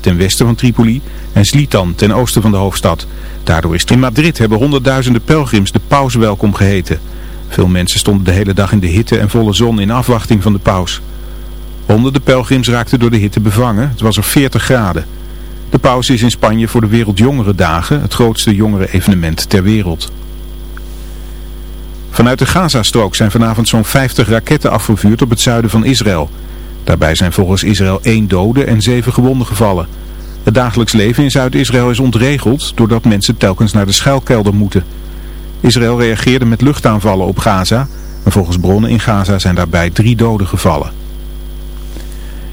ten westen van Tripoli en Slitan ten oosten van de hoofdstad. Daardoor is in Madrid hebben honderdduizenden pelgrims de paus welkom geheten. Veel mensen stonden de hele dag in de hitte en volle zon in afwachting van de paus. Honderden pelgrims raakten door de hitte bevangen. Het was er 40 graden. De paus is in Spanje voor de Wereldjongerendagen, het grootste jongeren-evenement ter wereld. Vanuit de Gazastrook zijn vanavond zo'n 50 raketten afgevuurd op het zuiden van Israël. Daarbij zijn volgens Israël één dode en zeven gewonden gevallen. Het dagelijks leven in Zuid-Israël is ontregeld doordat mensen telkens naar de schuilkelder moeten. Israël reageerde met luchtaanvallen op Gaza en volgens bronnen in Gaza zijn daarbij drie doden gevallen.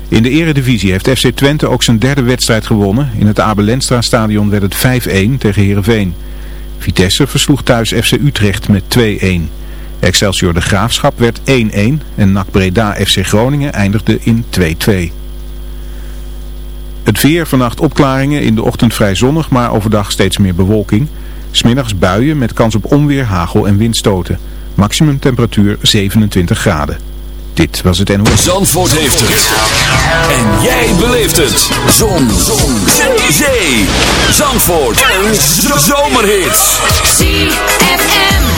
In de eredivisie heeft FC Twente ook zijn derde wedstrijd gewonnen. In het Abelenstra stadion werd het 5-1 tegen Heerenveen. Vitesse versloeg thuis FC Utrecht met 2-1. Excelsior de Graafschap werd 1-1 en NAC Breda FC Groningen eindigde in 2-2. Het weer, vannacht opklaringen, in de ochtend vrij zonnig, maar overdag steeds meer bewolking. Smiddags buien met kans op onweer, hagel en windstoten. Maximum temperatuur 27 graden. Dit was het NOS. Zandvoort heeft het. En jij beleeft het. Zon. Zon. Zee. Zandvoort. En zomerhits. ZFM.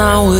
now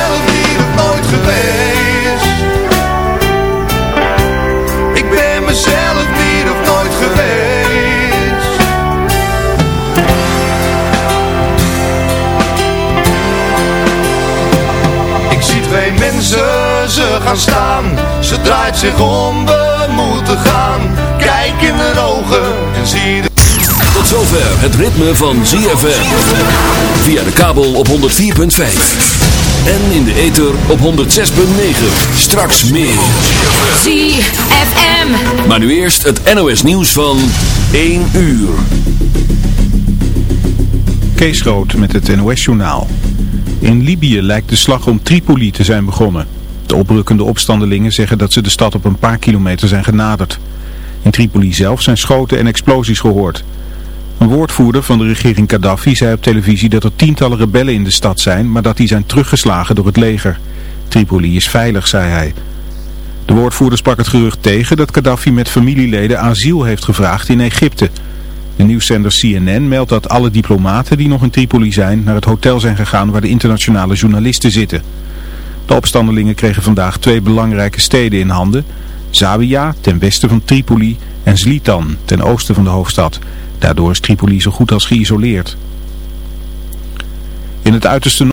mensen, ze gaan staan Ze draait zich om, we moeten gaan Kijk in de ogen en zie de... Tot zover het ritme van ZFM. Via de kabel op 104.5. En in de ether op 106.9. Straks meer. ZFM. Maar nu eerst het NOS nieuws van 1 uur. Kees Rood met het NOS-journaal. In Libië lijkt de slag om Tripoli te zijn begonnen. De oprukkende opstandelingen zeggen dat ze de stad op een paar kilometer zijn genaderd. In Tripoli zelf zijn schoten en explosies gehoord. Een woordvoerder van de regering Gaddafi zei op televisie dat er tientallen rebellen in de stad zijn, maar dat die zijn teruggeslagen door het leger. Tripoli is veilig, zei hij. De woordvoerder sprak het gerucht tegen dat Gaddafi met familieleden asiel heeft gevraagd in Egypte. De nieuwszender CNN meldt dat alle diplomaten die nog in Tripoli zijn naar het hotel zijn gegaan waar de internationale journalisten zitten. De opstandelingen kregen vandaag twee belangrijke steden in handen. Zawiya ten westen van Tripoli en Zlitan ten oosten van de hoofdstad. Daardoor is Tripoli zo goed als geïsoleerd. In het uiterste